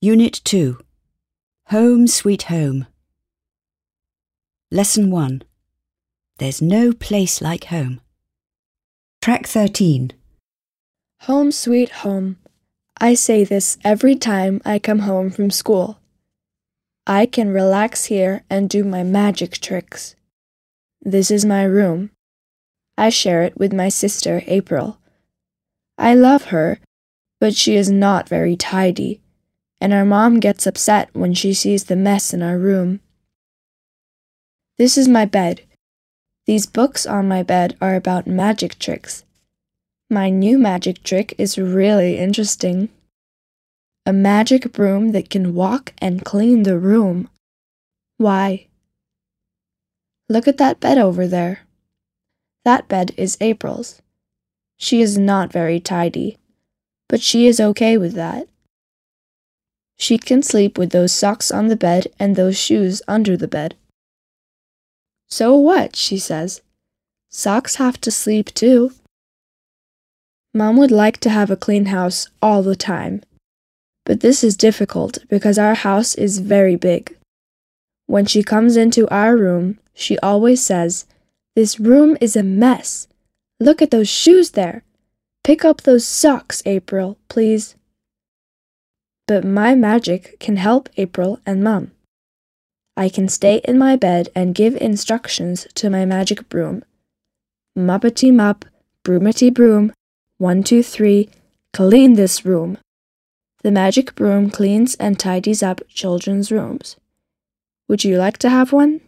Unit 2 Home Sweet Home. Lesson 1 There's no place like home. Track 13 Home sweet home. I say this every time I come home from school. I can relax here and do my magic tricks. This is my room. I share it with my sister April. I love her, but she is not very tidy, and our mom gets upset when she sees the mess in our room. This is my bed. These books on my bed are about magic tricks. My new magic trick is really interesting. A magic broom that can walk and clean the room. Why? Look at that bed over there. That bed is April's. She is not very tidy, but she is okay with that. She can sleep with those socks on the bed and those shoes under the bed. So what? she says. Socks have to sleep too. Mom would like to have a clean house all the time. But this is difficult because our house is very big. When she comes into our room, she always says, This room is a mess. Look at those shoes there. Pick up those socks, April, please. But my magic can help April and Mum. I can stay in my bed and give instructions to my magic broom. Muppety mup, broomity broom, one, two, three, clean this room. The magic broom cleans and tidies up children's rooms. Would you like to have one?